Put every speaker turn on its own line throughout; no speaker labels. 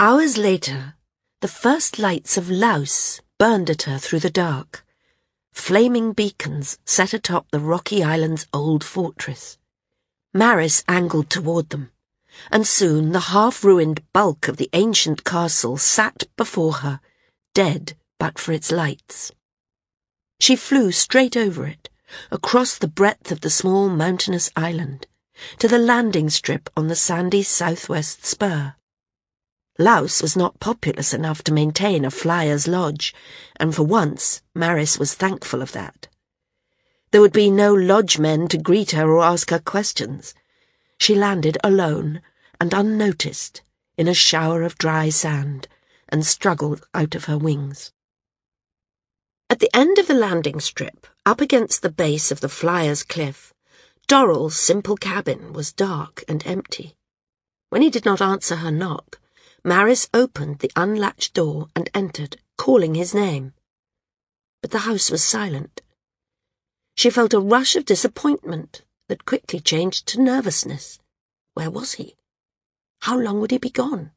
Hours later, the first lights of Laus burned at her through the dark. Flaming beacons set atop the rocky island's old fortress. Maris angled toward them, and soon the half-ruined bulk of the ancient castle sat before her, dead but for its lights. She flew straight over it, across the breadth of the small mountainous island, to the landing strip on the sandy southwest spur. Laus was not populous enough to maintain a flyer's lodge, and for once Maris was thankful of that. There would be no lodge men to greet her or ask her questions. She landed alone and unnoticed in a shower of dry sand and struggled out of her wings. At the end of the landing strip, up against the base of the flyer's cliff, Dorrel's simple cabin was dark and empty. When he did not answer her knock, Maris opened the unlatched door and entered, calling his name. But the house was silent. She felt a rush of disappointment that quickly changed to nervousness. Where was he? How long would he be gone?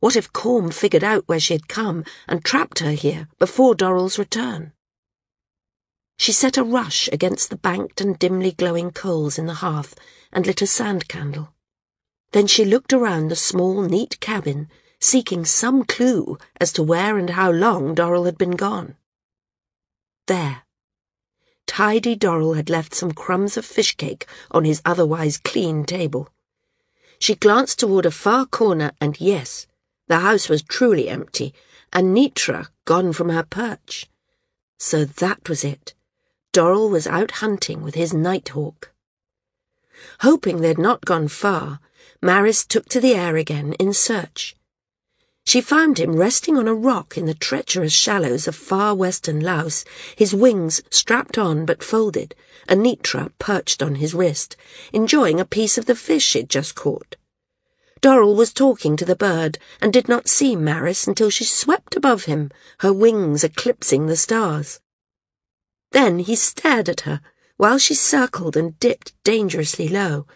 What if Corm figured out where she had come and trapped her here before Dorrel's return? She set a rush against the banked and dimly glowing coals in the hearth and lit a sand candle. Then she looked around the small, neat cabin, seeking some clue as to where and how long Dorrel had been gone. There. Tidy Dorrel had left some crumbs of fish cake on his otherwise clean table. She glanced toward a far corner, and yes, the house was truly empty, and Nitra gone from her perch. So that was it. Dorrel was out hunting with his nighthawk. Hoping they'd not gone far, Maris took to the air again in search. She found him resting on a rock in the treacherous shallows of far western Laus, his wings strapped on but folded, Anitra perched on his wrist, enjoying a piece of the fish she'd just caught. Dorrel was talking to the bird and did not see Maris until she swept above him, her wings eclipsing the stars. Then he stared at her while she circled and dipped dangerously low,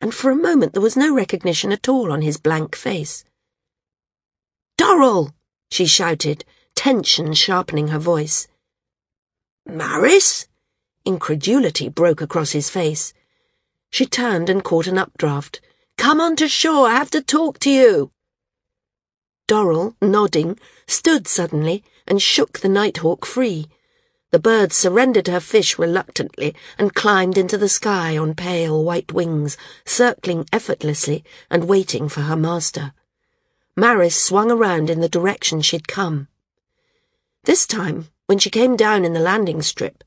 and for a moment there was no recognition at all on his blank face. Dorrel! she shouted, tension sharpening her voice. Maris? Incredulity broke across his face. She turned and caught an updraft. Come on to shore, I have to talk to you. Dorrel, nodding, stood suddenly and shook the nighthawk free. The bird surrendered her fish reluctantly and climbed into the sky on pale white wings, circling effortlessly and waiting for her master. Maris swung around in the direction she'd come. This time, when she came down in the landing strip,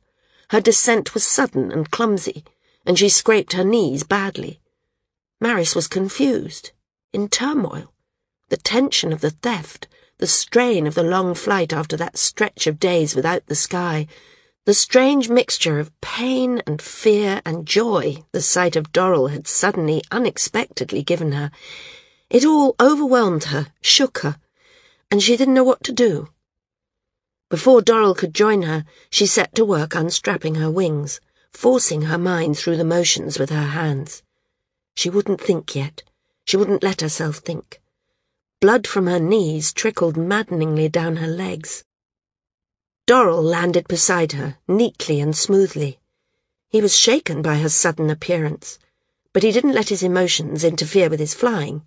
her descent was sudden and clumsy, and she scraped her knees badly. Maris was confused, in turmoil. The tension of the theft the strain of the long flight after that stretch of days without the sky, the strange mixture of pain and fear and joy the sight of Dorrel had suddenly, unexpectedly given her. It all overwhelmed her, shook her, and she didn't know what to do. Before Dorrel could join her, she set to work unstrapping her wings, forcing her mind through the motions with her hands. She wouldn't think yet. She wouldn't let herself think. Blood from her knees trickled maddeningly down her legs. Dorrel landed beside her, neatly and smoothly. He was shaken by her sudden appearance, but he didn't let his emotions interfere with his flying.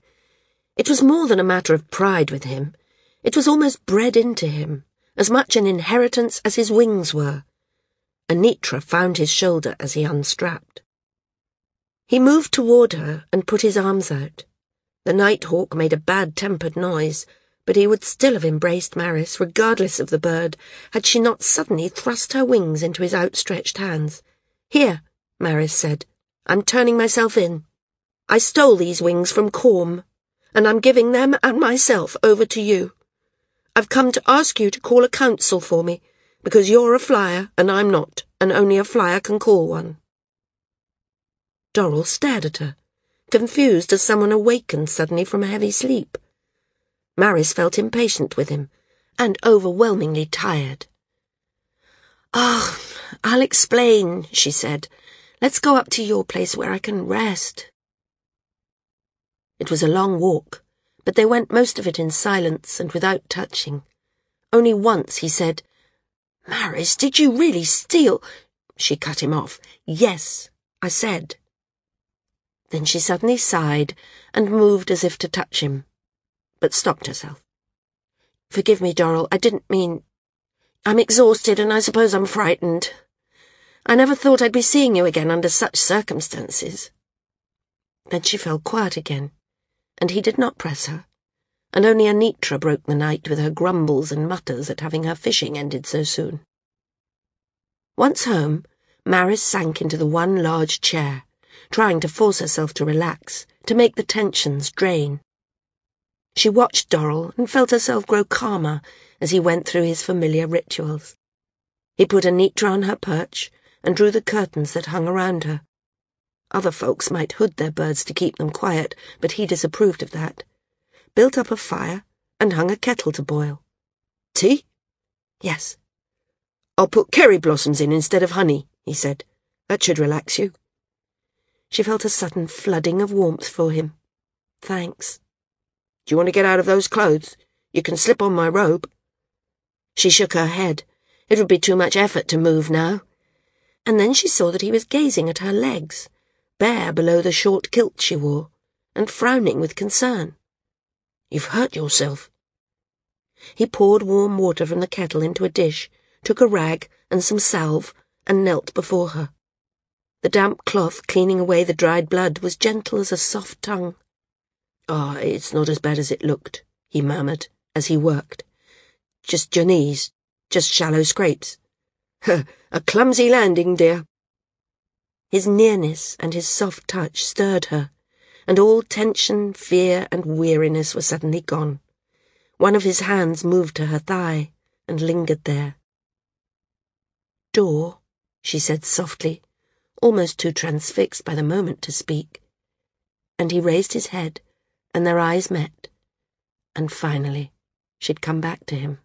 It was more than a matter of pride with him. It was almost bred into him, as much an inheritance as his wings were. Anitra found his shoulder as he unstrapped. He moved toward her and put his arms out. The nighthawk made a bad-tempered noise, but he would still have embraced Maris, regardless of the bird, had she not suddenly thrust her wings into his outstretched hands. Here, Maris said. I'm turning myself in. I stole these wings from Corm, and I'm giving them and myself over to you. I've come to ask you to call a council for me, because you're a flyer and I'm not, and only a flyer can call one. Dorrel stared at her confused as someone awakened suddenly from a heavy sleep. Maris felt impatient with him, and overwhelmingly tired. Ah, oh, I'll explain, she said. Let's go up to your place where I can rest. It was a long walk, but they went most of it in silence and without touching. Only once he said, Maris, did you really steal? She cut him off. Yes, I said. Then she suddenly sighed and moved as if to touch him, but stopped herself. Forgive me, Dorrel, I didn't mean... I'm exhausted and I suppose I'm frightened. I never thought I'd be seeing you again under such circumstances. Then she fell quiet again, and he did not press her, and only Anitra broke the night with her grumbles and mutters at having her fishing ended so soon. Once home, Maris sank into the one large chair, trying to force herself to relax, to make the tensions drain. She watched Dorrel and felt herself grow calmer as he went through his familiar rituals. He put Anitra on her perch and drew the curtains that hung around her. Other folks might hood their birds to keep them quiet, but he disapproved of that. Built up a fire and hung a kettle to boil. Tea? Yes. I'll put cherry blossoms in instead of honey, he said. That should relax you. She felt a sudden flooding of warmth for him. Thanks. Do you want to get out of those clothes? You can slip on my robe. She shook her head. It would be too much effort to move now and then she saw that he was gazing at her legs, bare below the short kilt she wore, and frowning with concern. You've hurt yourself. He poured warm water from the kettle into a dish, took a rag and some salve, and knelt before her. The damp cloth cleaning away the dried blood was gentle as a soft tongue. Ah, oh, it's not as bad as it looked, he murmured as he worked. Just your knees, just shallow scrapes. A clumsy landing, dear. His nearness and his soft touch stirred her, and all tension, fear, and weariness were suddenly gone. One of his hands moved to her thigh and lingered there. Dor, she said softly, almost too transfixed by the moment to speak. And he raised his head, and their eyes met, and finally she'd come back to him.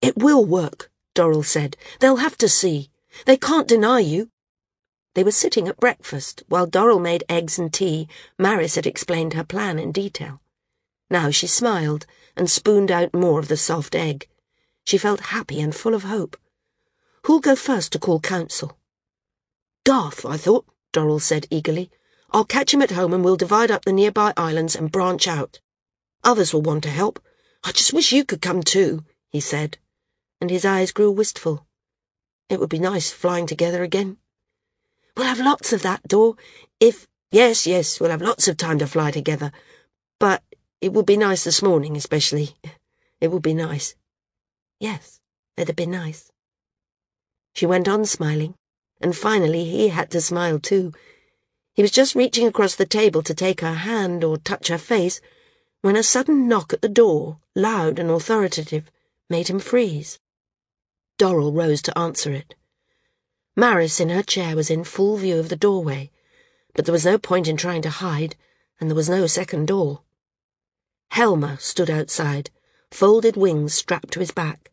It will work, Dorrel said. They'll have to see. They can't deny you. They were sitting at breakfast, while Dorrel made eggs and tea. Maris had explained her plan in detail. Now she smiled and spooned out more of the soft egg. She felt happy and full of hope. Who'll go first to call council? Garth, I thought, Dorrel said eagerly. I'll catch him at home and we'll divide up the nearby islands and branch out. Others will want to help. I just wish you could come too, he said and his eyes grew wistful. It would be nice flying together again. We'll have lots of that, Dor. If, yes, yes, we'll have lots of time to fly together. But it would be nice this morning, especially. It would be nice. Yes, it'd be nice. She went on smiling, and finally he had to smile too. He was just reaching across the table to take her hand or touch her face when a sudden knock at the door, loud and authoritative, made him freeze. Dorrel rose to answer it. Maris in her chair was in full view of the doorway, but there was no point in trying to hide, and there was no second door. Helmer stood outside, folded wings strapped to his back.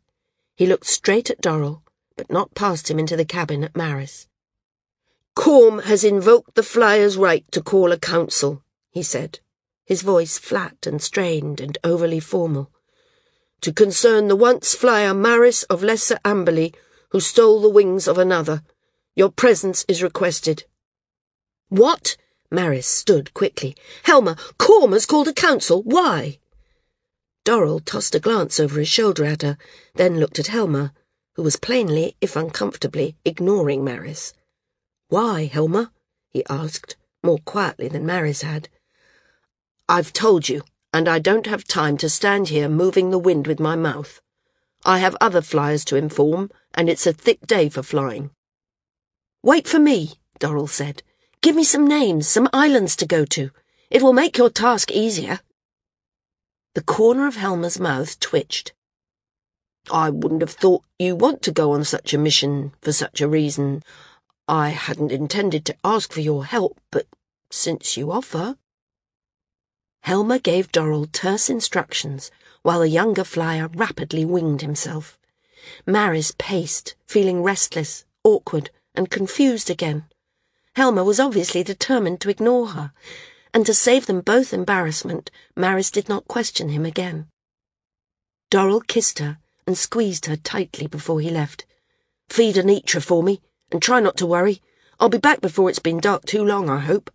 He looked straight at Dorrel, but not past him into the cabin at Maris. Corm has invoked the flyer's right to call a council, he said, his voice flat and strained and overly formal to concern the once flyer Maris of Lesser Amberley, who stole the wings of another. Your presence is requested. What? Maris stood quickly. Helmer, Corm has called a council. Why? Dorrel tossed a glance over his shoulder at her, then looked at Helmer, who was plainly, if uncomfortably, ignoring Maris. Why, Helmer? he asked, more quietly than Maris had. I've told you, and I don't have time to stand here moving the wind with my mouth. I have other flyers to inform, and it's a thick day for flying. Wait for me, Dorrel said. Give me some names, some islands to go to. It will make your task easier. The corner of Helmer's mouth twitched. I wouldn't have thought you want to go on such a mission for such a reason. I hadn't intended to ask for your help, but since you offer... Helmer gave Dorrel terse instructions, while the younger flyer rapidly winged himself. Maris paced, feeling restless, awkward, and confused again. Helmer was obviously determined to ignore her, and to save them both embarrassment, Maris did not question him again. Dorrel kissed her and squeezed her tightly before he left. Feed Anitra for me, and try not to worry. I'll be back before it's been dark too long, I hope.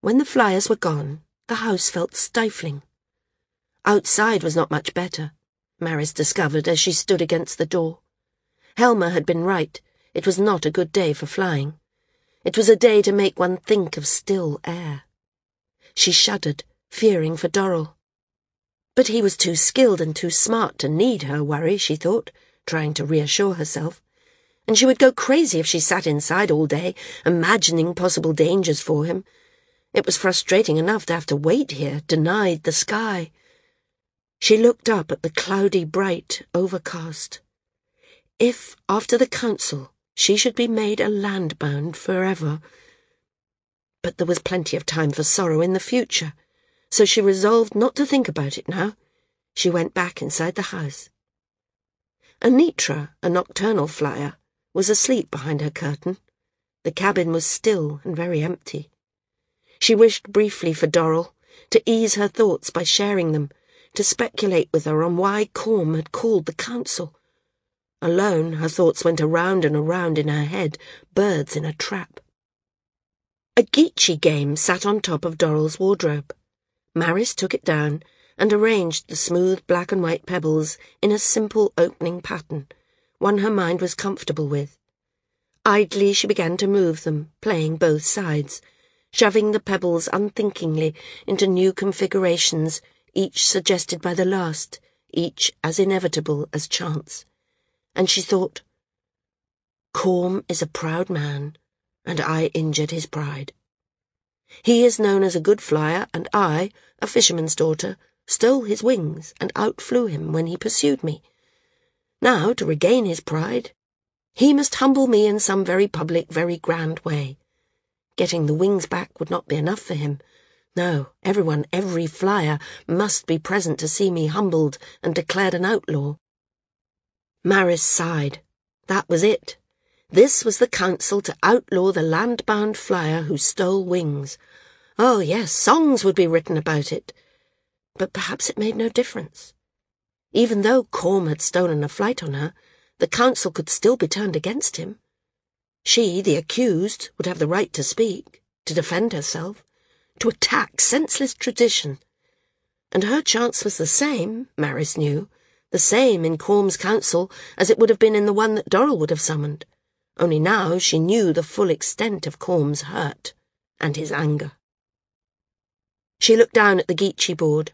When the flyers were gone, the house felt stifling. Outside was not much better, Maris discovered as she stood against the door. Helmer had been right. It was not a good day for flying. It was a day to make one think of still air. She shuddered, fearing for Dorrel. But he was too skilled and too smart to need her worry, she thought, trying to reassure herself. And she would go crazy if she sat inside all day, imagining possible dangers for him. It was frustrating enough to have to wait here, denied the sky. She looked up at the cloudy, bright, overcast. If, after the council, she should be made a landbound forever. But there was plenty of time for sorrow in the future, so she resolved not to think about it now. She went back inside the house. Anitra, a nocturnal flyer, was asleep behind her curtain. The cabin was still and very empty. She wished briefly for Dorrel, to ease her thoughts by sharing them, to speculate with her on why Corm had called the council. Alone, her thoughts went around and around in her head, birds in a trap. A Geechee game sat on top of Dorrel's wardrobe. Maris took it down and arranged the smooth black and white pebbles in a simple opening pattern, one her mind was comfortable with. Idly she began to move them, playing both sides, shoving the pebbles unthinkingly into new configurations, each suggested by the last, each as inevitable as chance and she thought, Corm is a proud man, and I injured his pride. He is known as a good flyer, and I, a fisherman's daughter, stole his wings and outflew him when he pursued me. Now, to regain his pride, he must humble me in some very public, very grand way. Getting the wings back would not be enough for him. No, everyone, every flyer, must be present to see me humbled and declared an outlaw. Maris sighed. That was it. This was the council to outlaw the land-bound flyer who stole wings. Oh, yes, songs would be written about it. But perhaps it made no difference. Even though Corm had stolen a flight on her, the council could still be turned against him. She, the accused, would have the right to speak, to defend herself, to attack senseless tradition. And her chance was the same, Maris knew, the same in Corm's council as it would have been in the one that Dorrel would have summoned. Only now she knew the full extent of Corm's hurt and his anger. She looked down at the Geechee board.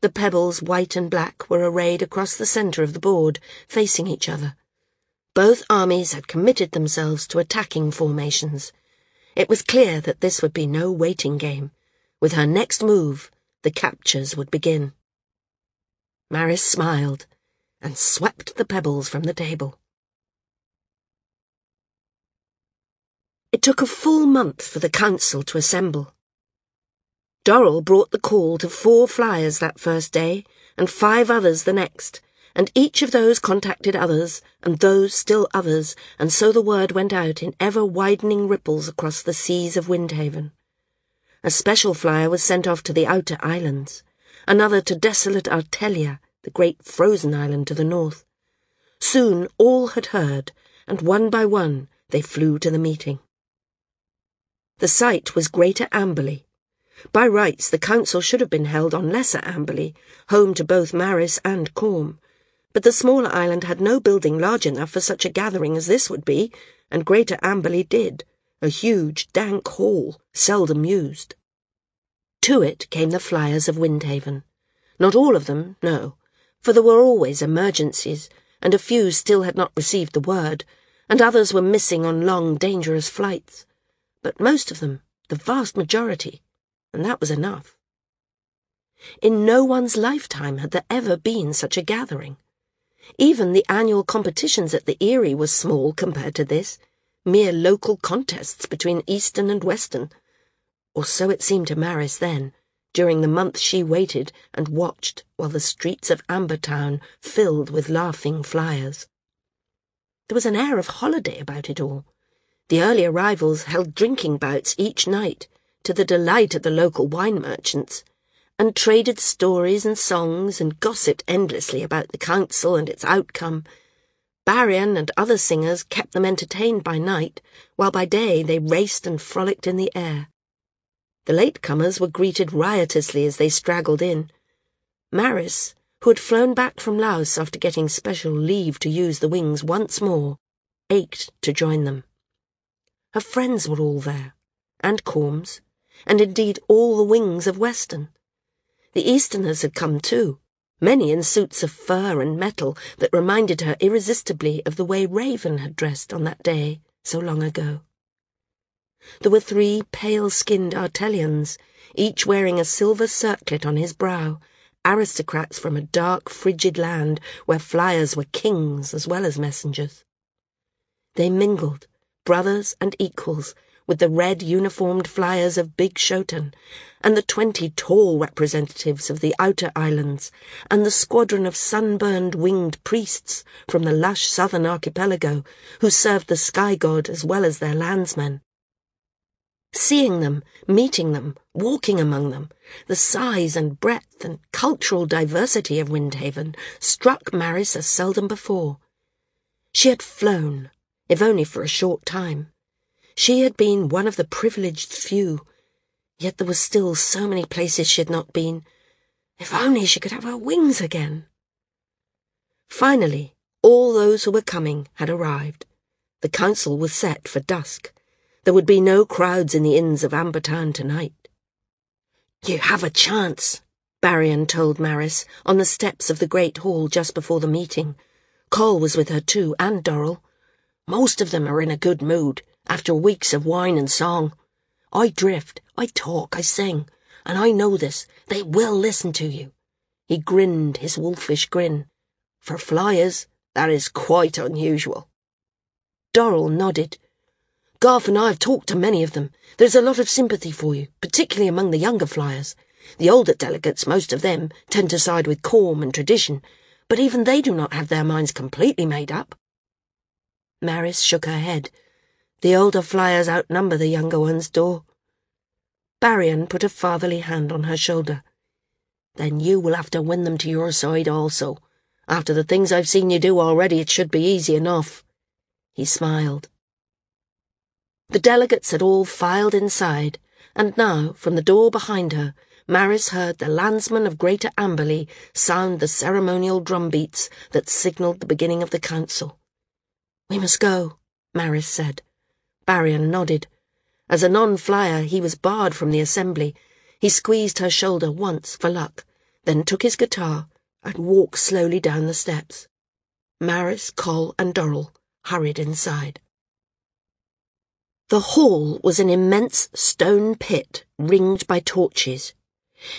The pebbles, white and black, were arrayed across the centre of the board, facing each other. Both armies had committed themselves to attacking formations. It was clear that this would be no waiting game. With her next move, the captures would begin. Maris smiled and swept the pebbles from the table. It took a full month for the council to assemble. Dorrel brought the call to four flyers that first day, and five others the next, and each of those contacted others, and those still others, and so the word went out in ever-widening ripples across the seas of Windhaven. A special flyer was sent off to the outer islands another to desolate Artelia, the great frozen island to the north. Soon all had heard, and one by one they flew to the meeting. The site was Greater Amberley. By rights, the council should have been held on Lesser Amberley, home to both Maris and Corm. But the smaller island had no building large enough for such a gathering as this would be, and Greater Amberley did, a huge, dank hall, seldom used. To it came the flyers of Windhaven. Not all of them, no, for there were always emergencies, and a few still had not received the word, and others were missing on long, dangerous flights. But most of them, the vast majority, and that was enough. In no one's lifetime had there ever been such a gathering. Even the annual competitions at the Eyrie were small compared to this, mere local contests between Eastern and Western, or so it seemed to Maris then, during the month she waited and watched while the streets of Ambertown filled with laughing flyers. There was an air of holiday about it all. The early arrivals held drinking bouts each night, to the delight of the local wine merchants, and traded stories and songs and gossiped endlessly about the council and its outcome. Barrion and other singers kept them entertained by night, while by day they raced and frolicked in the air. The latecomers were greeted riotously as they straggled in. Maris, who had flown back from Laus after getting special leave to use the wings once more, ached to join them. Her friends were all there, and Corms, and indeed all the wings of Western. The Easterners had come too, many in suits of fur and metal that reminded her irresistibly of the way Raven had dressed on that day so long ago. There were three pale-skinned Artelians, each wearing a silver circlet on his brow, aristocrats from a dark, frigid land where flyers were kings as well as messengers. They mingled, brothers and equals, with the red uniformed flyers of Big Shotan, and the twenty tall representatives of the outer islands, and the squadron of sunburned winged priests from the lush southern archipelago who served the sky god as well as their landsmen. Seeing them, meeting them, walking among them, the size and breadth and cultural diversity of Windhaven struck Maris as seldom before. She had flown, if only for a short time. She had been one of the privileged few, yet there were still so many places she had not been. If only she could have her wings again. Finally, all those who were coming had arrived. The council was set for dusk. There would be no crowds in the inns of Ambertown tonight. You have a chance, Barrion told Maris on the steps of the great hall just before the meeting. Coll was with her too, and Dorrel. Most of them are in a good mood after weeks of wine and song. I drift, I talk, I sing, and I know this, they will listen to you. He grinned his wolfish grin. For flyers, that is quite unusual. Dorrel nodded. Garth and I have talked to many of them. There's a lot of sympathy for you, particularly among the younger flyers. The older delegates, most of them, tend to side with Corm and tradition, but even they do not have their minds completely made up. Maris shook her head. The older flyers outnumber the younger ones, Dor. Barrion put a fatherly hand on her shoulder. Then you will have to win them to your side also. After the things I've seen you do already, it should be easy enough. He smiled. The delegates had all filed inside, and now, from the door behind her, Maris heard the landsmen of Greater Amberley sound the ceremonial drum beats that signalled the beginning of the council. We must go, Maris said. Barrion nodded. As a non-flyer, he was barred from the assembly. He squeezed her shoulder once for luck, then took his guitar and walked slowly down the steps. Maris, Coll, and Dorrel hurried inside. The hall was an immense stone pit ringed by torches.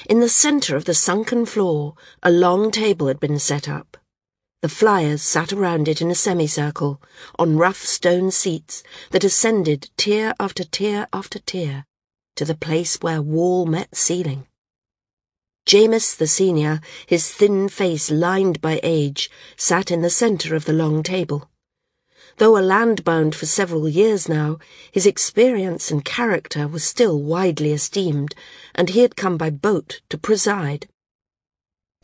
In the centre of the sunken floor, a long table had been set up. The flyers sat around it in a semicircle, on rough stone seats that ascended tier after tier after tier to the place where wall met ceiling. Jamis the senior, his thin face lined by age, sat in the centre of the long table. Though a landbound for several years now, his experience and character were still widely esteemed, and he had come by boat to preside.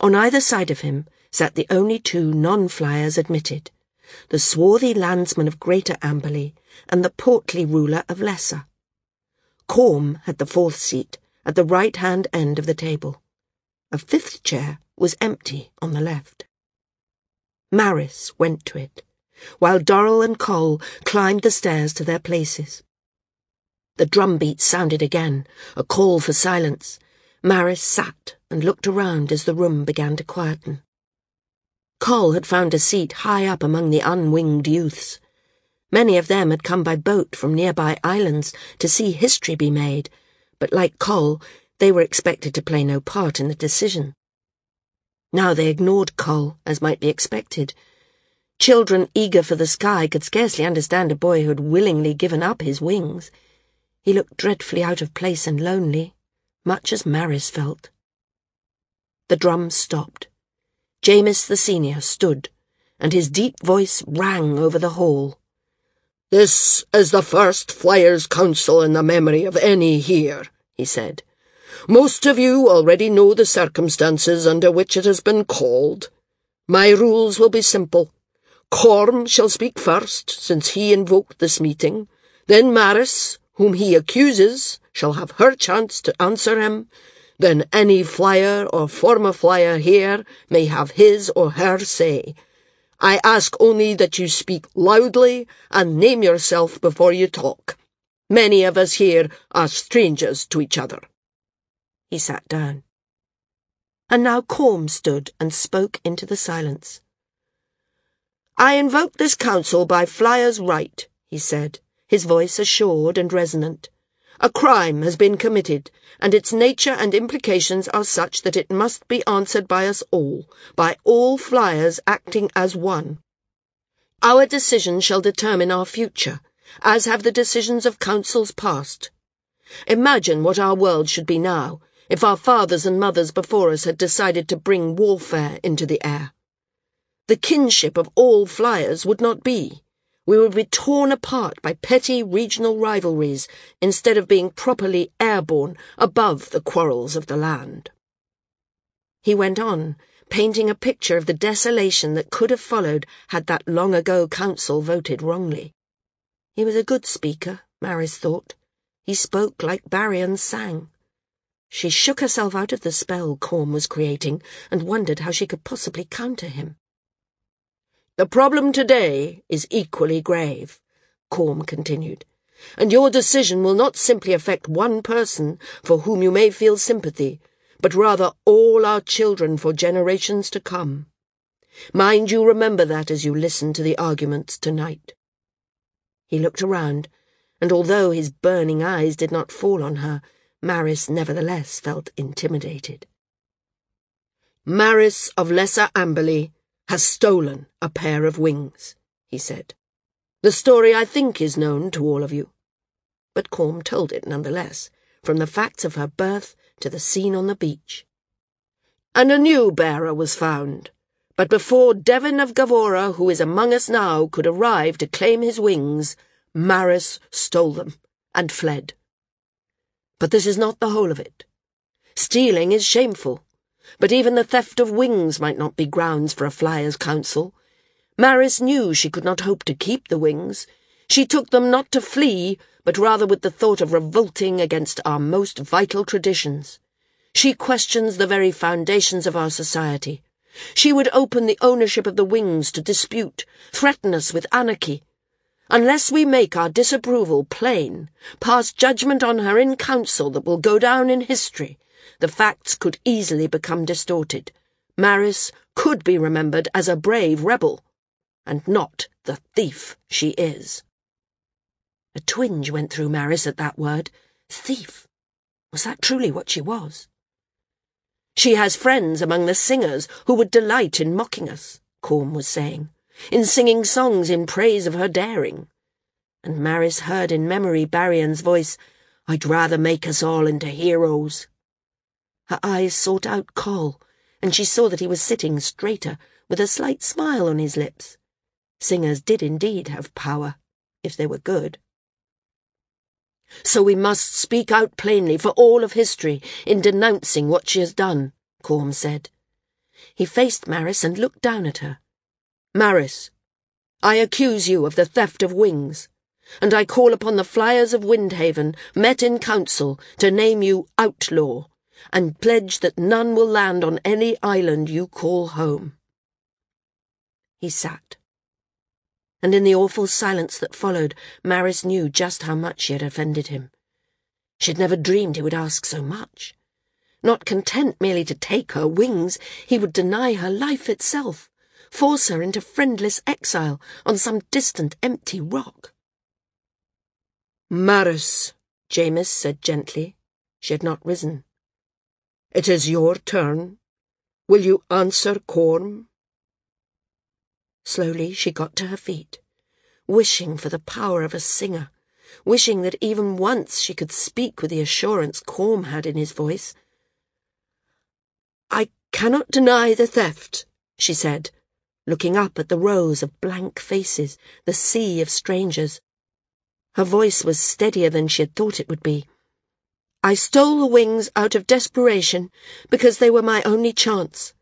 On either side of him, sat the only two non-flyers admitted, the swarthy landsman of Greater Amberley and the portly ruler of Lesser. Corm had the fourth seat at the right-hand end of the table. A fifth chair was empty on the left. Maris went to it, while Dorrel and Coll climbed the stairs to their places. The drumbeat sounded again, a call for silence. Maris sat and looked around as the room began to quieten. Coll had found a seat high up among the unwinged youths. Many of them had come by boat from nearby islands to see history be made, but like Coll, they were expected to play no part in the decision. Now they ignored Coll, as might be expected. Children eager for the sky could scarcely understand a boy who had willingly given up his wings. He looked dreadfully out of place and lonely, much as Maris felt. The drums stopped. Jamis the senior stood, and his deep voice rang over the hall.
This is the first Flyers' Council in the memory of any here, he said. Most of you already know the circumstances under which it has been called. My rules will be simple. Corm shall speak first, since he invoked this meeting. Then Maris, whom he accuses, shall have her chance to answer him. Then any flyer or former flyer here may have his or her say. I ask only that you speak loudly and name yourself before you talk. Many of us here are strangers to each other.
He sat down. And now Corm stood and spoke into the silence. I invoke this council by flyer's right, he said, his voice assured and resonant. A crime has been committed, and its nature and implications are such that it must be answered by us all, by all flyers acting as one. Our decision shall determine our future, as have the decisions of councils past. Imagine what our world should be now, if our fathers and mothers before us had decided to bring warfare into the air. The kinship of all flyers would not be. We would be torn apart by petty regional rivalries instead of being properly airborne above the quarrels of the land. He went on, painting a picture of the desolation that could have followed had that long ago council voted wrongly. He was a good speaker, Maris thought. He spoke like Barrion sang. She shook herself out of the spell Corm was creating and wondered how she could possibly counter him.
The problem today is equally grave, Corm continued, and your decision will not simply affect one person for whom you may feel sympathy, but rather all our children for generations to come. Mind you remember that as you listen to the arguments tonight.
He looked around, and although his burning eyes did not fall on her, Maris nevertheless felt intimidated.
Maris of Lesser Amberley has stolen a pair of wings, he said. The story, I think, is known to all of you. But Corm told it nonetheless, from the facts of her birth to the scene on the beach. And a new bearer was found. But before Devon of Gavora, who is among us now, could arrive to claim his wings, Maris stole them and fled. But this is not the whole of it. Stealing is shameful, but even the theft of wings might not be grounds for a flyer's council. Maris knew she could not hope to keep the wings. She took them not to flee, but rather with the thought of revolting against our most vital traditions. She questions the very foundations of our society. She would open the ownership of the wings to dispute, threaten us with anarchy. Unless we make our disapproval plain, pass judgment on her in council that will go down in history, the facts could easily become distorted. Maris could be remembered as a brave rebel, and not the thief she is.
A twinge went through Maris at that word. Thief. Was that truly what she was?
She has friends among the singers who would delight in mocking us, Corm was saying, in singing songs in praise of her daring. And Maris heard in memory Barrion's voice, I'd rather make us all into heroes. Her eyes sought out Coll, and she saw that he was sitting straighter, with a slight smile on his lips. Singers did indeed have power, if they were good. So we must speak out plainly for all of history in denouncing what she has done, Corm said. He faced Maris and looked down at her. Maris, I accuse you of the theft of wings, and I call upon the flyers of Windhaven, met in council, to name you outlaw and pledge that none will land on any island you call home. He sat. And in the awful silence that followed, Maris knew just how much she had offended him. She had never dreamed he would ask so much. Not content merely to take her wings, he would deny her life itself, force her into friendless exile on some distant empty rock. Maris, Jamis said gently. She had not risen. It is your turn. Will you answer Corm? Slowly she got to her feet, wishing for the power of a singer, wishing that even once she could speak with the assurance Corm had in his voice. I cannot deny the theft, she said, looking up at the rows of blank faces, the sea of strangers. Her voice was steadier than she had thought it would be. I stole the wings out of desperation because they were my only chance.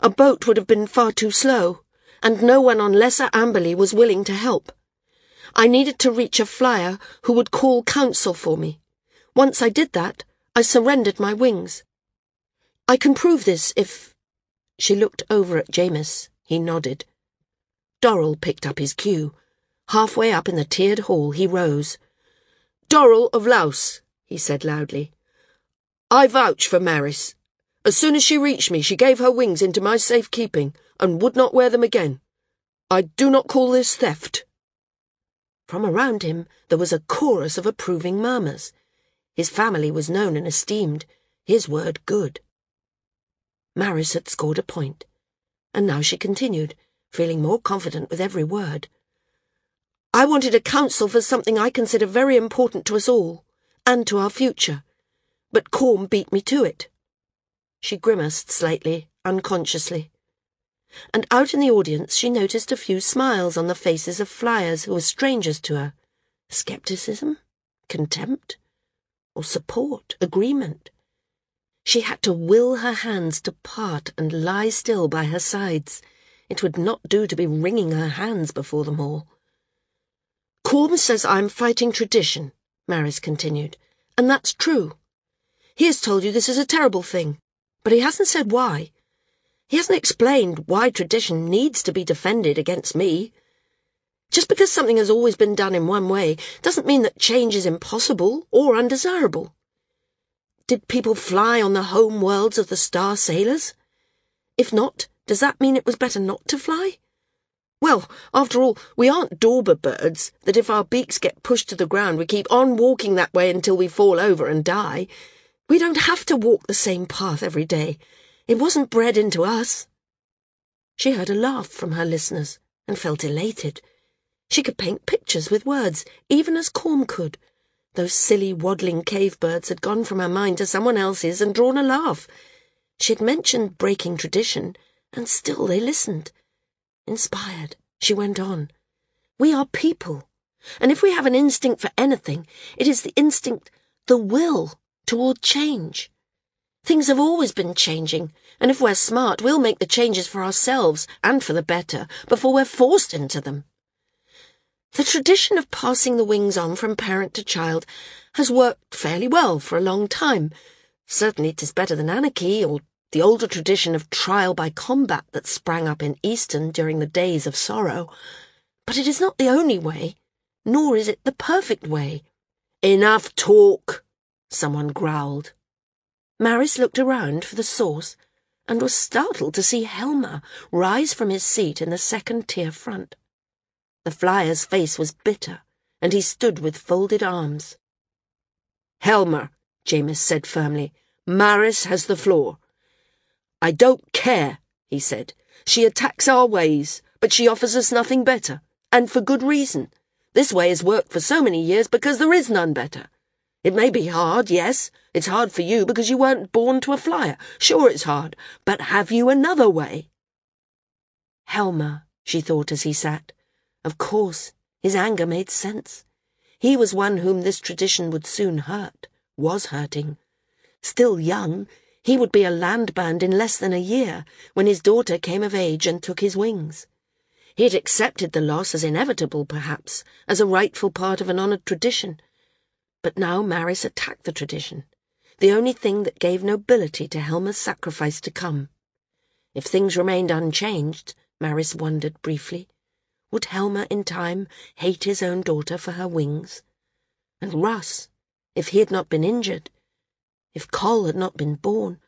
A boat would have been far too slow, and no one on Lesser Amberley was willing to help. I needed to reach a flyer who would call counsel for me. Once I did that, I surrendered my wings. I can prove this if... She looked over at Jamis. He nodded. Dorrel picked up his cue. Halfway up in the tiered hall, he rose. Dorrel of Laus, he said loudly. I vouch for Maris. As soon as she reached me, she gave her wings into my safe keeping and would not wear them again. I do not call this theft. From around him there was a chorus of approving murmurs. His family was known and esteemed, his word good. Maris had scored a point, and now she continued, feeling more confident with every word. I wanted a council for something I consider very important to us all, and to our future, but Corm beat me to it. She grimaced slightly, unconsciously. And out in the audience she noticed a few smiles on the faces of flyers who were strangers to her. Skepticism? Contempt? Or support? Agreement? She had to will her hands to part and lie still by her sides. It would not do to be wringing her hands before them all. Corm says I'm fighting tradition, Maris continued, and that's true. He has told you this is a terrible thing, but he hasn't said why. He hasn't explained why tradition needs to be defended against me. Just because something has always been done in one way doesn't mean that change is impossible or undesirable. Did people fly on the home worlds of the star sailors? If not, does that mean it was better not to fly? Well, after all, we aren't dauber birds that if our beaks get pushed to the ground we keep on walking that way until we fall over and die. We don't have to walk the same path every day. It wasn't bred into us. She heard a laugh from her listeners and felt elated. She could paint pictures with words, even as Corm could. Those silly waddling cave birds had gone from her mind to someone else's and drawn a laugh. She had mentioned breaking tradition, and still they listened. Inspired, she went on. We are people, and if we have an instinct for anything, it is the instinct, the will, toward change. Things have always been changing, and if we're smart, we'll make the changes for ourselves and for the better before we're forced into them. The tradition of passing the wings on from parent to child has worked fairly well for a long time. Certainly it is better than anarchy or the older tradition of trial by combat that sprang up in Eastern during the days of sorrow. But it is not the only way, nor is it the perfect way. Enough talk, someone growled. Maris looked around for the source and was startled to see Helmer rise from his seat in the second tier front. The flyer's face was bitter, and he stood with folded arms. Helmer, Jamis said firmly, Maris has the floor. I don't care, he said. She attacks our ways, but she offers us nothing better, and for good reason. This way has worked for so many years because there is none better. It may be hard, yes. It's hard for you because you weren't born to a flyer. Sure, it's hard. But have you another way? Helmer, she thought as he sat. Of course, his anger made sense. He was one whom this tradition would soon hurt, was hurting. Still young, he would be a landband in less than a year when his daughter came of age and took his wings. He had accepted the loss as inevitable, perhaps, as a rightful part of an honoured tradition but now Maris attacked the tradition, the only thing that gave nobility to Helmer's sacrifice to come. If things remained unchanged, Maris wondered briefly, would Helmer in time hate his own daughter for her wings? And Russ, if he had not been injured, if Coll had not been born?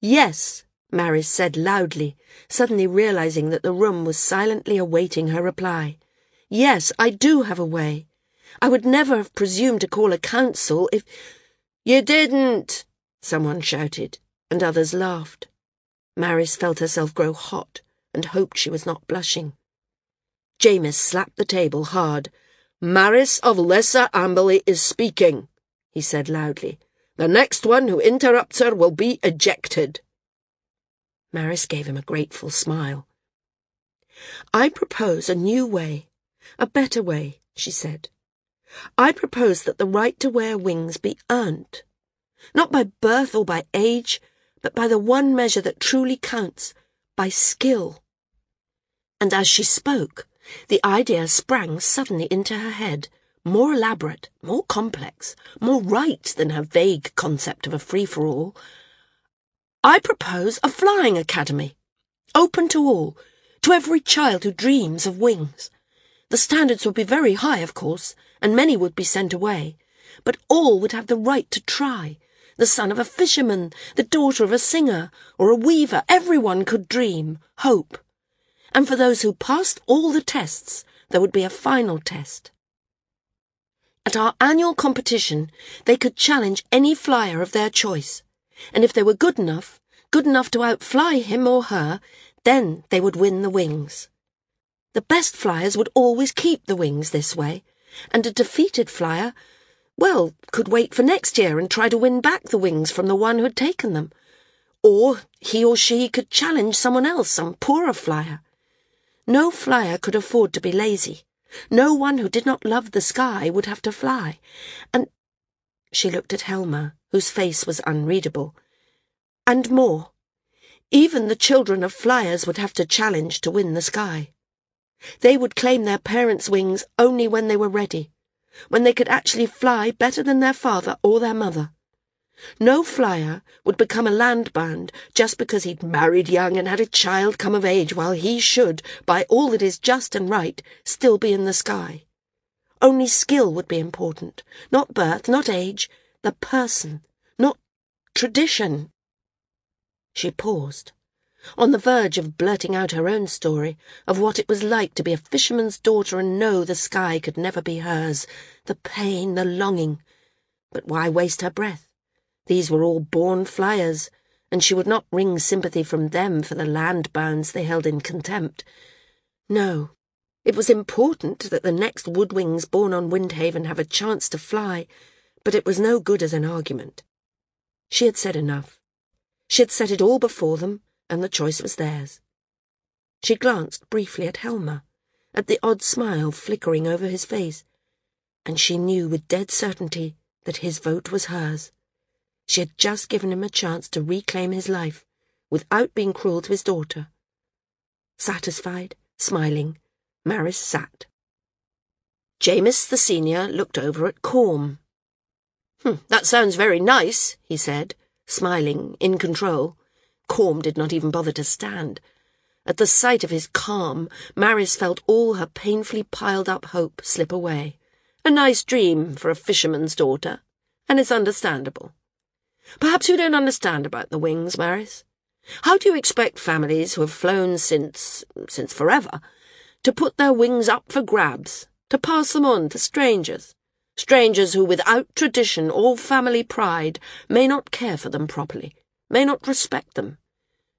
Yes, Maris said loudly, suddenly realizing that the room was silently awaiting her reply. Yes, I do have a way. I would never have presumed to call a council if... You didn't, someone shouted, and others laughed. Maris felt herself grow hot and hoped she was not blushing. Jamis slapped the table hard. Maris of Lesser Amberley is speaking, he said loudly. The next one who interrupts her will be ejected. Maris gave him a grateful smile. I propose a new way, a better way, she said. I propose that the right to wear wings be earned, not by birth or by age, but by the one measure that truly counts, by skill. And as she spoke, the idea sprang suddenly into her head, more elaborate, more complex, more right than her vague concept of a free-for-all. I propose a flying academy, open to all, to every child who dreams of wings. The standards would be very high, of course, and many would be sent away, but all would have the right to try. The son of a fisherman, the daughter of a singer, or a weaver, everyone could dream, hope. And for those who passed all the tests, there would be a final test. At our annual competition, they could challenge any flyer of their choice, and if they were good enough, good enough to outfly him or her, then they would win the wings. The best flyers would always keep the wings this way, and a defeated flyer, well, could wait for next year and try to win back the wings from the one who had taken them. Or he or she could challenge someone else, some poorer flyer. No flyer could afford to be lazy. No one who did not love the sky would have to fly. And she looked at Helma, whose face was unreadable. And more. Even the children of flyers would have to challenge to win the sky. They would claim their parents' wings only when they were ready, when they could actually fly better than their father or their mother. No flyer would become a landbound just because he'd married young and had a child come of age while he should, by all that is just and right, still be in the sky. Only skill would be important, not birth, not age, the person, not tradition. She paused on the verge of blurting out her own story of what it was like to be a fisherman's daughter and know the sky could never be hers, the pain, the longing. But why waste her breath? These were all born flyers, and she would not wring sympathy from them for the land bounds they held in contempt. No, it was important that the next woodwings born on Windhaven have a chance to fly, but it was no good as an argument. She had said enough. She had set it all before them, and the choice was theirs. She glanced briefly at Helma, at the odd smile flickering over his face, and she knew with dead certainty that his vote was hers. She had just given him a chance to reclaim his life, without being cruel to his daughter. Satisfied, smiling, Maris sat. Jamis the senior looked over at Corm. Hm, that sounds very nice, he said, smiling, in control. Corm did not even bother to stand. At the sight of his calm, Maris felt all her painfully piled up hope slip away. A nice dream for a fisherman's daughter, and it's understandable. Perhaps you don't understand about the wings, Maris. How do you expect families who have flown since, since forever, to put their wings up for grabs, to pass them on to strangers? Strangers who, without tradition or family pride, may not care for them properly, may not respect them.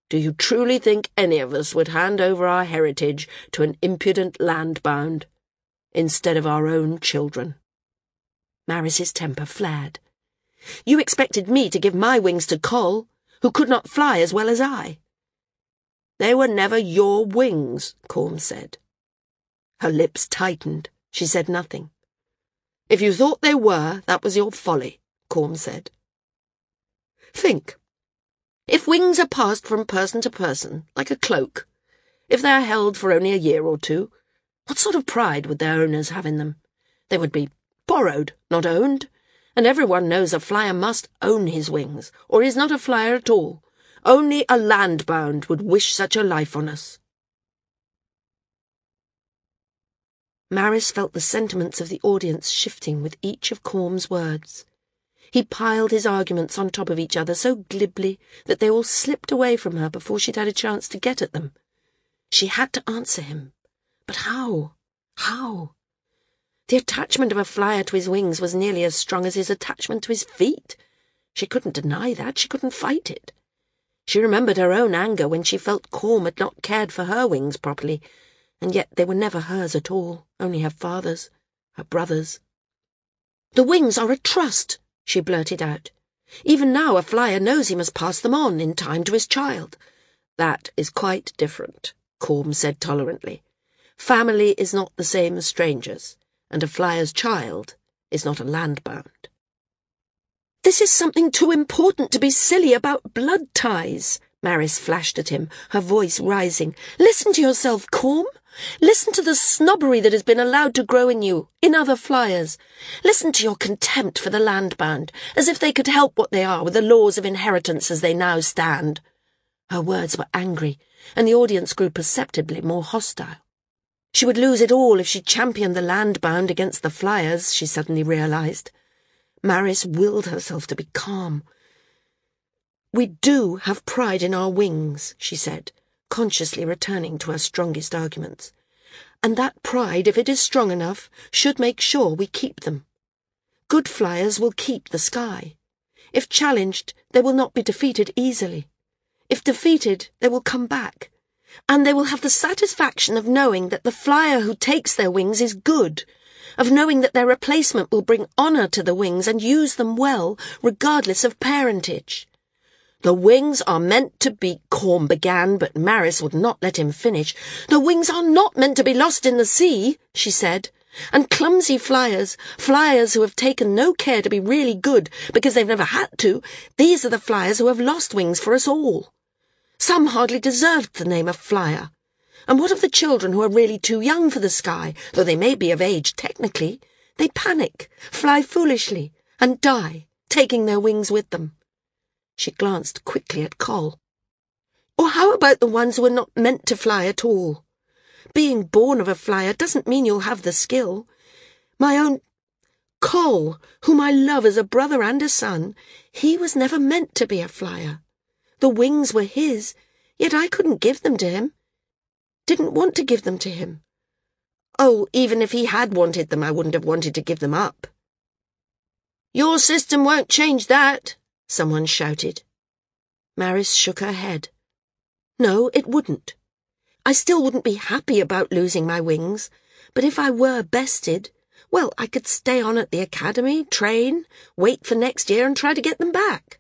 Do you truly think any of us would hand over our heritage to an impudent landbound, instead of our own children? Maris's temper flared. You expected me to give my wings to Coll, who could not fly as well as I. They were never your wings, Corm said. Her lips tightened. She said nothing. If you thought they were, that was your folly, Corm said. Think. If wings are passed from person to person, like a cloak, if they are held for only a year or two, what sort of pride would their owners have in them? They would be borrowed, not owned, and everyone knows a flyer must own his wings, or is not a flyer at all. Only a landbound would wish such a life on us. Maris felt the sentiments of the audience shifting with each of Corm's words. He piled his arguments on top of each other so glibly that they all slipped away from her before she'd had a chance to get at them. She had to answer him. But how? How? The attachment of a flyer to his wings was nearly as strong as his attachment to his feet. She couldn't deny that. She couldn't fight it. She remembered her own anger when she felt Corm had not cared for her wings properly, and yet they were never hers at all, only her father's, her brother's. The wings are a trust, she blurted out. Even now a flyer knows he must pass them on in time to his child. That is quite different, Corm said tolerantly. Family is not the same as strangers, and a flyer's child is not a landbound. This is something too important to be silly about blood ties, Maris flashed at him, her voice rising. Listen to yourself, Corm. Listen to the snobbery that has been allowed to grow in you, in other flyers. Listen to your contempt for the landbound, as if they could help what they are with the laws of inheritance as they now stand. Her words were angry, and the audience grew perceptibly more hostile. She would lose it all if she championed the landbound against the flyers, she suddenly realized. Maris willed herself to be calm. We do have pride in our wings, she said consciously returning to her strongest arguments. And that pride, if it is strong enough, should make sure we keep them. Good flyers will keep the sky. If challenged, they will not be defeated easily. If defeated, they will come back. And they will have the satisfaction of knowing that the flyer who takes their wings is good, of knowing that their replacement will bring honour to the wings and use them well, regardless of parentage. The wings are meant to be, Corm began, but Maris would not let him finish. The wings are not meant to be lost in the sea, she said. And clumsy flyers, flyers who have taken no care to be really good because they've never had to, these are the flyers who have lost wings for us all. Some hardly deserved the name of flyer. And what of the children who are really too young for the sky, though they may be of age technically? They panic, fly foolishly, and die, taking their wings with them. She glanced quickly at Coll. Or how about the ones who are not meant to fly at all? Being born of a flyer doesn't mean you'll have the skill. My own Coll, whom I love as a brother and a son, he was never meant to be a flyer. The wings were his, yet I couldn't give them to him. Didn't want to give them to him. Oh, even if he had wanted them, I wouldn't have wanted to give them up. Your system won't change that, someone shouted. Maris shook her head. No, it wouldn't. I still wouldn't be happy about losing my wings, but if I were bested, well, I could stay on at the academy, train, wait for next year and try to get them back.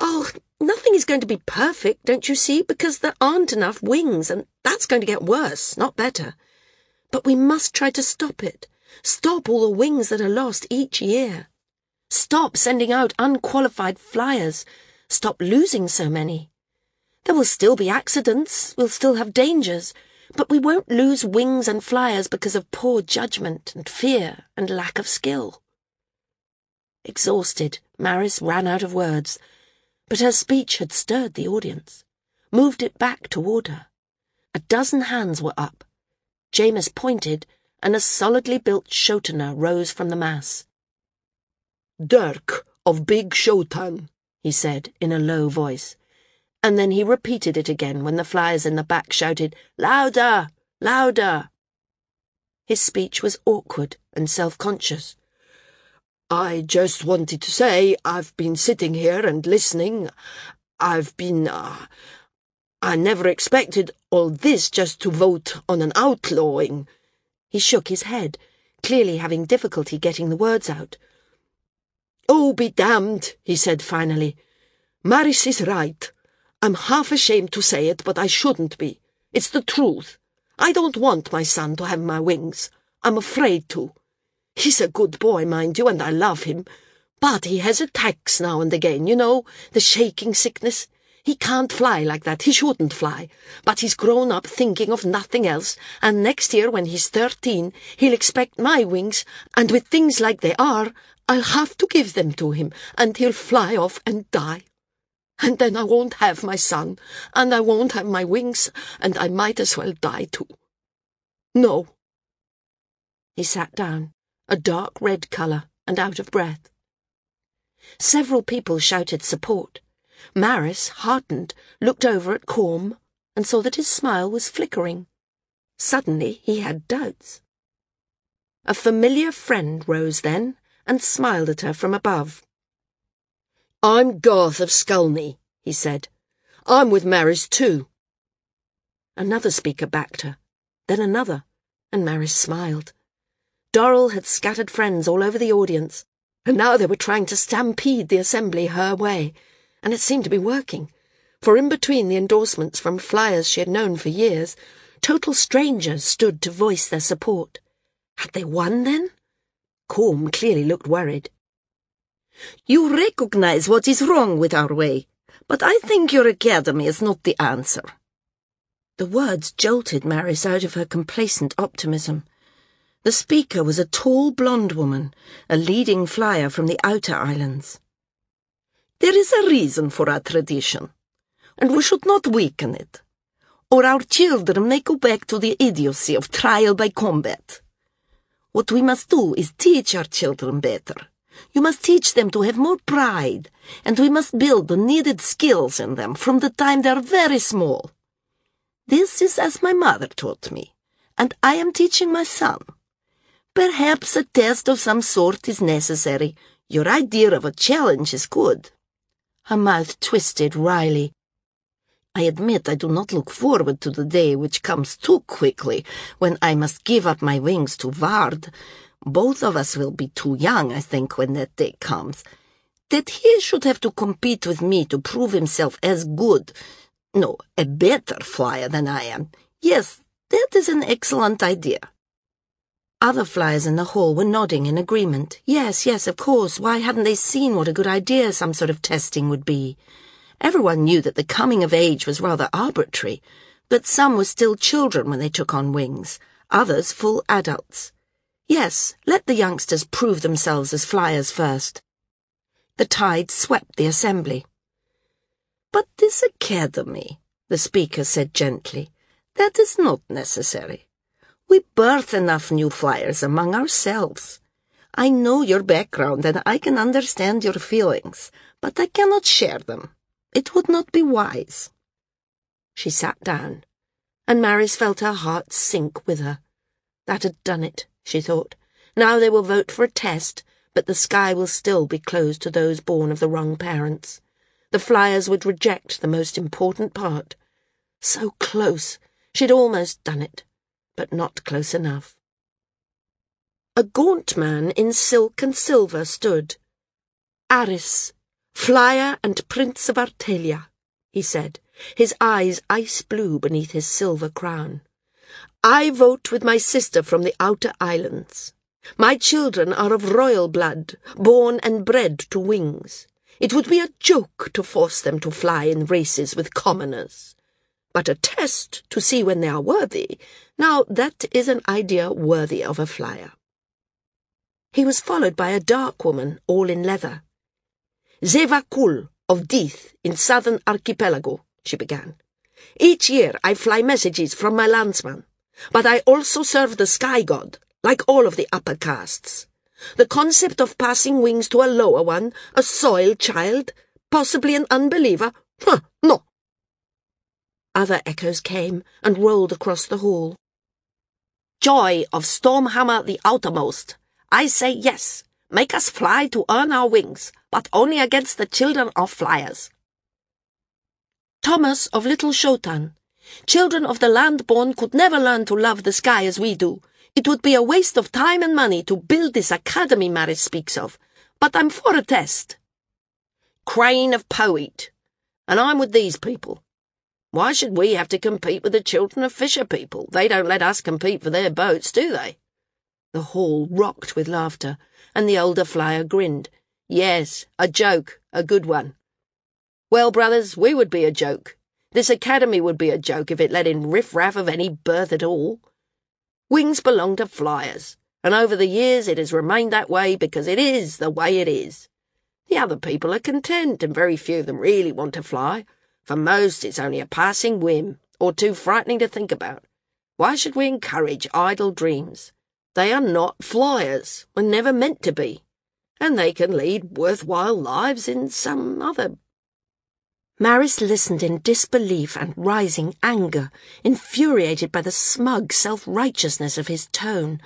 Oh, nothing is going to be perfect, don't you see, because there aren't enough wings, and that's going to get worse, not better. But we must try to stop it. Stop all the wings that are lost each year. Stop sending out unqualified flyers. Stop losing so many. There will still be accidents, we'll still have dangers, but we won't lose wings and flyers because of poor judgment and fear and lack of skill. Exhausted, Maris ran out of words, but her speech had stirred the audience, moved it back toward her. A dozen hands were up. Jamis pointed, and a solidly built Shotaner rose from the mass.
Dirk of Big Shotan,
he said in a low voice, and then he repeated it again when the flyers in the back shouted, Louder! Louder! His speech was awkward and self-conscious.
I just wanted to say I've been sitting here and listening. I've been, uh, I never expected all this just to vote on an outlawing.
He shook his head, clearly having difficulty getting the words out.
Oh, be damned, he said finally. Maris is right. I'm half ashamed to say it, but I shouldn't be. It's the truth. I don't want my son to have my wings. I'm afraid to. He's a good boy, mind you, and I love him. But he has attacks now and again, you know, the shaking sickness. He can't fly like that. He shouldn't fly. But he's grown up thinking of nothing else, and next year, when he's thirteen, he'll expect my wings, and with things like they are, I'll have to give them to him, and he'll fly off and die. And then I won't have my son, and I won't have my wings, and I might as well die too. No.
He sat down, a dark red colour and out of breath. Several people shouted support. Maris, heartened, looked over at Corm and saw that his smile was flickering. Suddenly he had doubts. A familiar friend rose then and smiled at her from above.
I'm Garth of Skulny, he said. I'm with Maris too.
Another speaker backed her, then another, and Maris smiled. Dorrel had scattered friends all over the audience, and now they were trying to stampede the assembly her way, and it seemed to be working, for in between the endorsements from flyers she had known for years, total strangers stood to voice their support. Had they won then? Corm clearly looked worried.
You recognize what is wrong with our way, but I think your academy is not the answer.
The words jolted Maris out of her complacent optimism. The speaker was a tall blonde woman, a leading flyer from the outer islands.
There is a reason for our tradition, and we should not weaken it, or our children may go back to the idiocy of trial by combat. What we must do is teach our children better. You must teach them to have more pride, and we must build the needed skills in them from the time they are very small. This is as my mother taught me, and I am teaching my son. Perhaps a test of some sort is necessary. Your idea of a challenge is good.
Her mouth twisted wryly.
I admit I do not look forward to the day which comes too quickly, when I must give up my wings to Vard. Both of us will be too young, I think, when that day comes. That he should have to compete with me to prove himself as good, no, a better flyer than I am. Yes, that is an excellent idea.
Other flyers in the hall were nodding in agreement. Yes, yes, of course. Why hadn't they seen what a good idea some sort of testing would be? Everyone knew that the coming of age was rather arbitrary, but some were still children when they took on wings, others full adults. Yes, let the youngsters prove themselves as flyers first. The tide swept the assembly.
But this academy, the speaker said gently, that is not necessary. We birth enough new flyers among ourselves. I know your background and I can understand your feelings, but I cannot share them. It would not be wise.
She sat down, and Maris felt her heart sink with her. That had done it, she thought. Now they will vote for a test, but the sky will still be closed to those born of the wrong parents. The flyers would reject the most important part. So close, she'd almost done it but not close enough. A gaunt man in silk and silver stood. Aris, flyer and prince of Artelia, he said, his eyes ice blue beneath his silver crown. I vote with my sister from the outer islands. My children are of royal blood, born and bred to wings. It would be a joke to force them to fly in races with commoners but a test to see when they are worthy. Now, that is an idea worthy of a flyer. He was followed by a dark woman, all in leather. Zevakul of Deeth in southern archipelago, she began. Each year I fly messages from my landsman, but I also serve the sky god, like all of the upper castes. The concept of passing wings to a lower one, a soil child, possibly an unbeliever, huh, no, other echoes came and rolled across the hall. Joy of Stormhammer the Outermost. I say yes. Make us fly to earn our wings, but only against the children of flyers. Thomas of Little Shotan. Children of the land born could never learn to love the sky as we do. It would be a waste of time and money to build this academy Maris speaks of, but I'm for a test. Crane of Poet. And I'm with these people. Why should we have to compete with the children of fisher people? They don't let us compete for their boats, do they? The hall rocked with laughter, and the older flyer grinned. Yes, a joke, a good one. Well, brothers, we would be a joke. This academy would be a joke if it let in riff-raff of any birth at all. Wings belong to flyers, and over the years it has remained that way because it is the way it is. The other people are content, and very few of them really want to fly. For most, it's only a passing whim, or too frightening to think about. Why should we encourage idle dreams? They are not flyers, were never meant to be, and they can lead worthwhile lives in some other.
Maris listened in disbelief and rising anger, infuriated by the smug self-righteousness of his tone.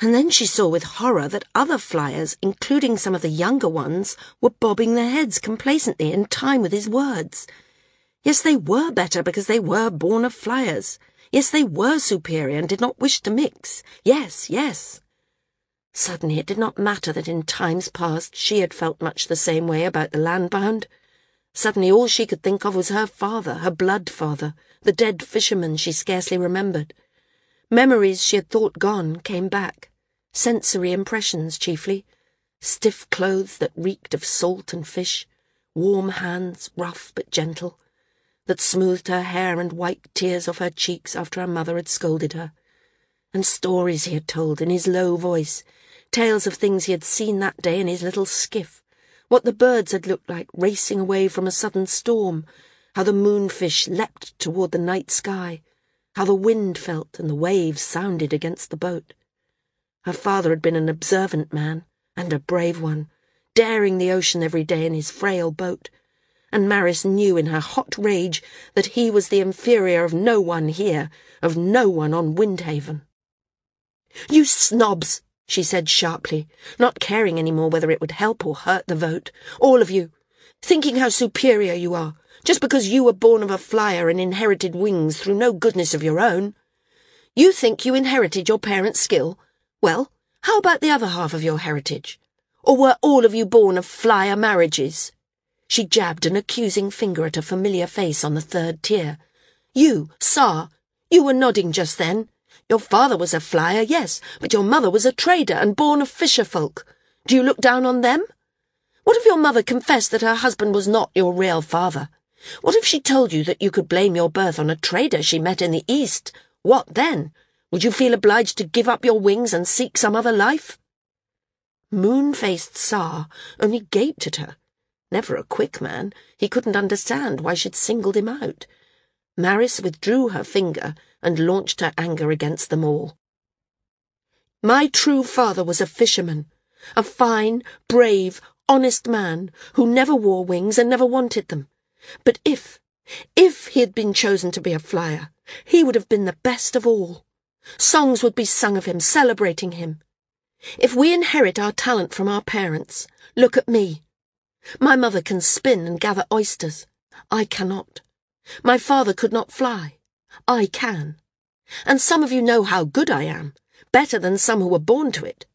And then she saw with horror that other flyers, including some of the younger ones, were bobbing their heads complacently in time with his words. Yes, they were better because they were born of flyers. Yes, they were superior and did not wish to mix. Yes, yes. Suddenly it did not matter that in times past she had felt much the same way about the landbound. Suddenly all she could think of was her father, her blood father, the dead fisherman she scarcely remembered. Memories she had thought gone came back.
sensory impressions chiefly, stiff clothes that reeked of salt and fish, warm hands, rough but gentle, that smoothed her hair and wiped tears off her cheeks after her mother had scolded her, and stories he had told in his low voice, tales of things he had seen that day in his little skiff, what the birds had looked like racing away from a sudden storm, how the moonfish leapt toward the night sky, how the wind felt and the waves sounded against the boat. Her father had been an observant man, and a brave one, daring the ocean every day in his frail boat, and Maris knew in her hot rage that he was the inferior of no one here, of no one on Windhaven. You snobs, she said sharply, not caring any more whether it would help or hurt the vote. All of you, thinking how superior you are, just because you were born of a flyer and inherited wings through no goodness of your own. You think you inherited your parents' skill? Well, how about the other half of your heritage? Or were all of you born of flyer marriages? She jabbed an accusing finger at a familiar face on the third tier. You, Sar, you were nodding just then. Your father was a flyer, yes, but your mother was a trader and born of fisher folk. Do you look down on them? What if your mother confessed that her husband was not your real father? What if she told you that you could blame your birth on a trader she met in the East? What then? Would you feel obliged to give up your wings and seek some other life? Moon-faced Sar only gaped at her. Never a quick man, he couldn't understand why she'd singled him out. Maris withdrew her finger and launched her anger against them all. My true father was a fisherman, a fine, brave, honest man who never wore wings and never wanted them. But if, if he had been chosen to be a flyer, he would have been the best of all. Songs would be sung of him, celebrating him. If we inherit our talent from our parents, look at me. My mother can spin and gather oysters. I cannot. My father could not fly. I can. And some of you know how good I am, better than some who were born to it.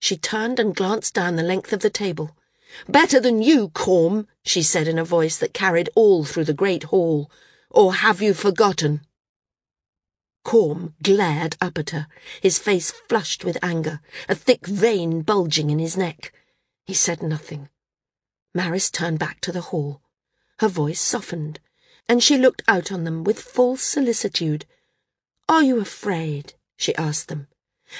She turned and glanced down the length of the table. Better than you, Corm, she said in a voice that carried all through the great hall. Or have you forgotten? Corm glared up at her, his face flushed with anger, a thick vein bulging in his neck. He said nothing. Maris turned back to the hall. Her voice softened, and she looked out on them with false solicitude. Are you afraid? she asked them.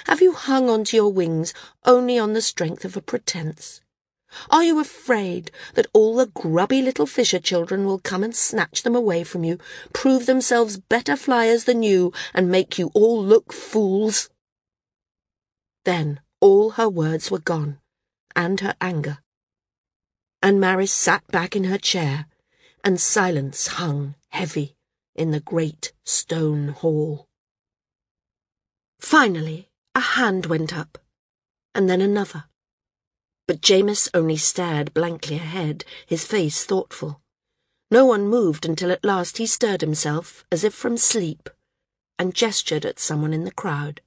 Have you hung on to your wings only on the strength of a pretence? Are you afraid that all the grubby little fisher children will come and snatch them away from you, prove themselves better flyers than you, and make you all look fools? Then all her words were gone, and her anger and Maris sat back in her chair, and silence hung heavy in the great stone hall. Finally, a hand went up, and then another. But Jamis only stared blankly ahead, his face thoughtful. No one moved until at last he stirred himself, as if from sleep, and gestured at someone in the crowd.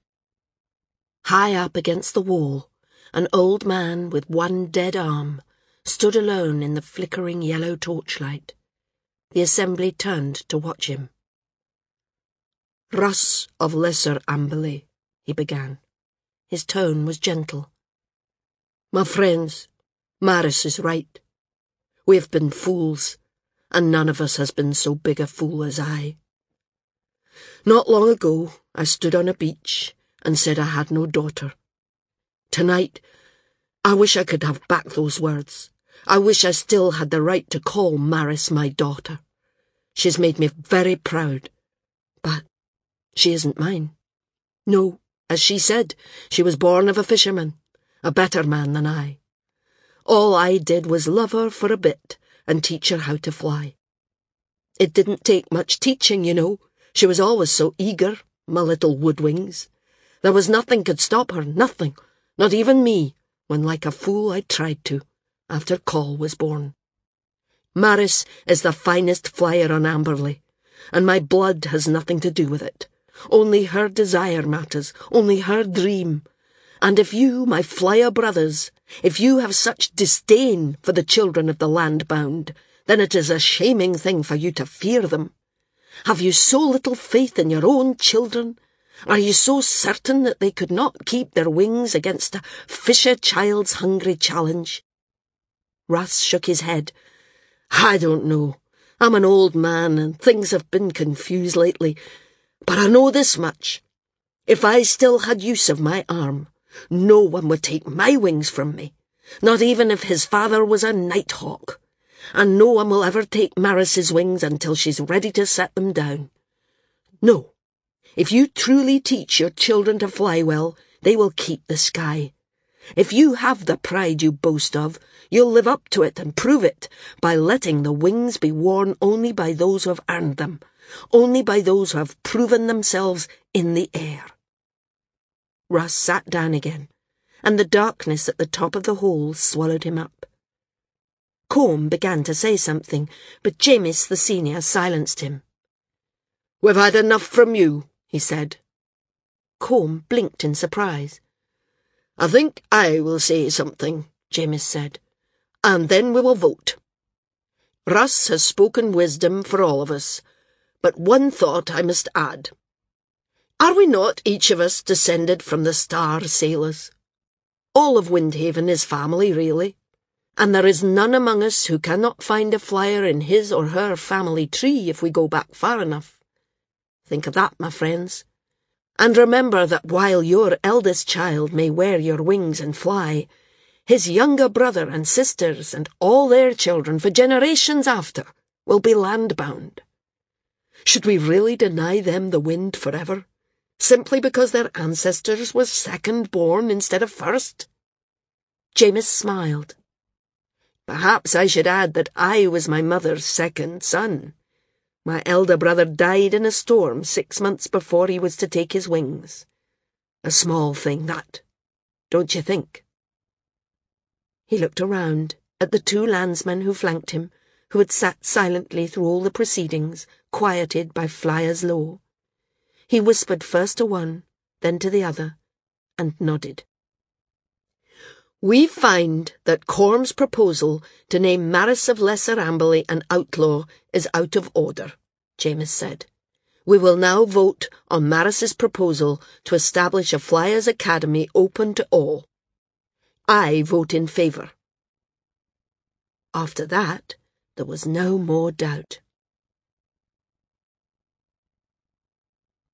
High up against the wall, an old man with one dead arm stood alone in the flickering yellow torchlight. The assembly turned to watch him. Russ of Lesser Amberley, he began. His tone was gentle. My friends, Maris is right. We have been fools, and none of us has been so big a fool as I. Not long ago, I stood on a beach and said I had no daughter. Tonight, I wish I could have back those words. I wish I still had the right to call Maris my daughter. She's made me very proud. But she isn't mine. No, as she said, she was born of a fisherman, a better man than I. All I did was love her for a bit and teach her how to fly. It didn't take much teaching, you know. She was always so eager, my little woodwings. There was nothing could stop her, nothing, not even me, when like a fool I tried to after Coll was born. Maris is the finest flyer on Amberley, and my blood has nothing to do with it. Only her desire matters, only her dream. And if you, my flyer brothers, if you have such disdain for the children of the land bound, then it is a shaming thing for you to fear them. Have you so little faith in your own children Are you so certain that they could not keep their wings against a fisher child's hungry challenge? Russ shook his head. I don't know. I'm an old man and things have been confused lately. But I know this much. If I still had use of my arm, no one would take my wings from me, not even if his father was a nighthawk. And no one will ever take Maris's wings until she's ready to set them down. No, if you truly teach your children to fly well, they will keep the sky. If you have the pride you boast of, you'll live up to it and prove it by letting the wings be worn only by those who have earned them, only by those who have proven themselves in the air. Russ sat down again, and the darkness at the top of the hall swallowed him up. Corm began to say something, but Jamis the senior silenced him. We've had enough from you, he said. Corm blinked in surprise. I think I will say something, Jamis said, and then we will vote. Russ has spoken wisdom for all of us, but one thought I must add. Are we not each of us descended from the star sailors? All of Windhaven is family, really, and there is none among us who cannot find a flyer in his or her family tree if we go back far enough. Think of that, my friends. And remember that while your eldest child may wear your wings and fly, his younger brother and sisters and all their children for generations after will be landbound. Should we really deny them the wind forever? simply because their ancestors were second born instead of first? Jamis smiled. Perhaps I should add that I was my mother's second son. My elder brother died in a storm six months before he was to take his wings. A small thing, that, don't you think? He looked around at the two landsmen who flanked him, who had sat silently through all the proceedings, quieted by Flyer's law. He whispered first to one, then to the other, and nodded. We find that Corm's proposal to name Maris of Lesser Amberley an outlaw is out of order, Jamis said. We will now vote on Maris's proposal to establish a Flyers Academy open to all. I vote in favour. After that, there was no more doubt.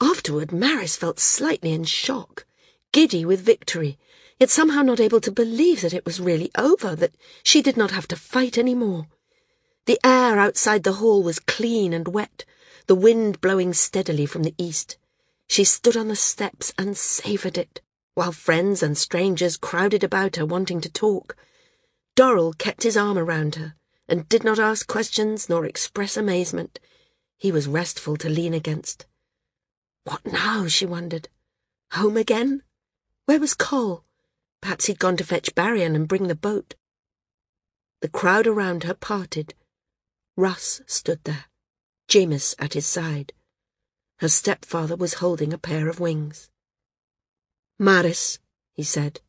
Afterward, Maris felt slightly in shock, giddy with victory, yet somehow not able to believe that it was really over, that she did not have to fight any more. The air outside the hall was clean and wet, the wind blowing steadily from the east. She stood on the steps and savoured it, while friends and strangers crowded about her wanting to talk. Dorrel kept his arm around her, and did not ask questions nor express amazement. He was restful to lean against. What now, she wondered. Home again? Where was Coll? Perhaps he'd gone to fetch Barrion and bring the boat. The crowd around her parted. Russ stood there, Jamis at his side. Her stepfather was holding a pair of wings. Maris, he said.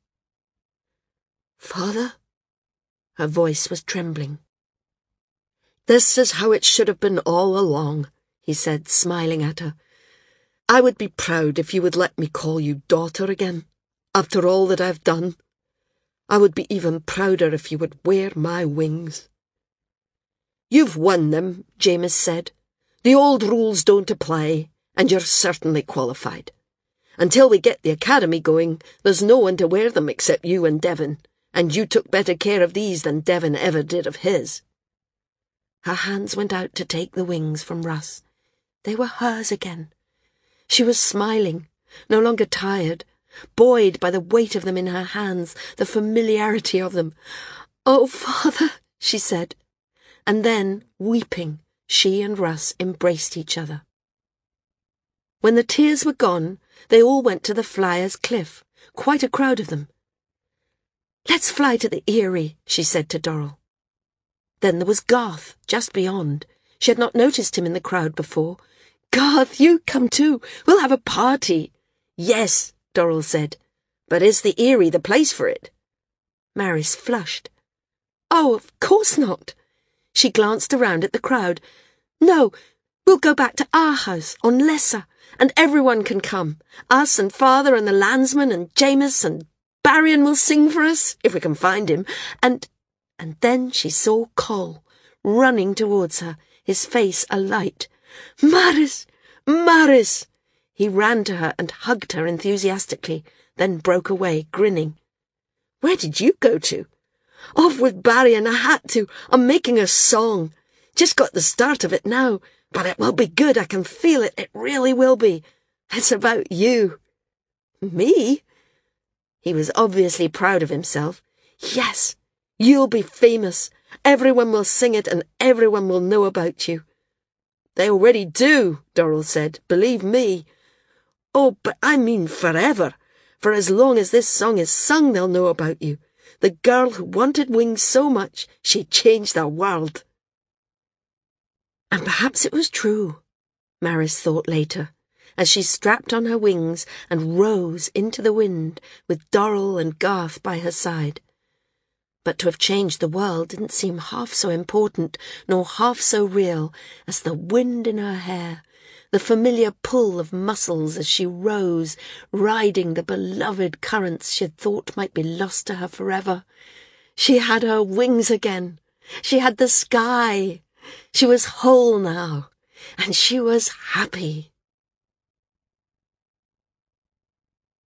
Father? Her voice was trembling. This is how it should have been all along, he said, smiling at her. I would be proud if you would let me call you daughter again, after all that I've done. I would be even prouder if you would wear my wings. You've won them, Jamis said. The old rules don't apply, and you're certainly qualified. Until we get the academy going, there's no one to wear them except you and Devon, and you took better care of these than Devon ever did of his. Her hands went out to take the wings from Russ. They were hers again, she was smiling, no longer tired, buoyed by the weight of them in her hands, the familiarity of them. Oh, father, she said. And then, weeping, she and Russ embraced each other. When the tears were gone, they all went to the Flyers' Cliff, quite a crowd of them. Let's fly to the Eyrie, she said to Dorrel. Then there was Garth, just beyond. She had not noticed him in the crowd before, Garth, you come too. We'll have a party. Yes, Dorrel said. But is the Eyrie the place for it? Maris flushed. Oh, of course not. She glanced around at the crowd. No, we'll go back to our house on Lesser, and everyone can come. Us and father and the landsman and Jamis and Barrion will sing for us, if we can find him, and... And then she saw Coll running towards her, his face alight. Maris! Maris! He ran to her and hugged her enthusiastically, then broke away, grinning. Where did you go to? Off with Barrion, I had to. I'm making a song. Just got the start of it now, but it will be good. I can feel it. It really will be. It's about you. Me? He was obviously proud of himself. Yes, you'll be famous. Everyone will sing it and everyone will know about you. They already do, Dorrel said. Believe me. Oh, but I mean forever. For as long as this song is sung, they'll know about you. The girl who wanted wings so much, she changed the world. And perhaps it was true, Maris thought later, as she strapped on her wings and rose into the wind with Dorrel and Garth by her side. But to have changed the world didn't seem half so important nor half so real as the wind in her hair, the familiar pull of muscles as she rose, riding the beloved currents she had thought might be lost to her forever. She had her wings again. She had the sky. She was whole now, and she was happy.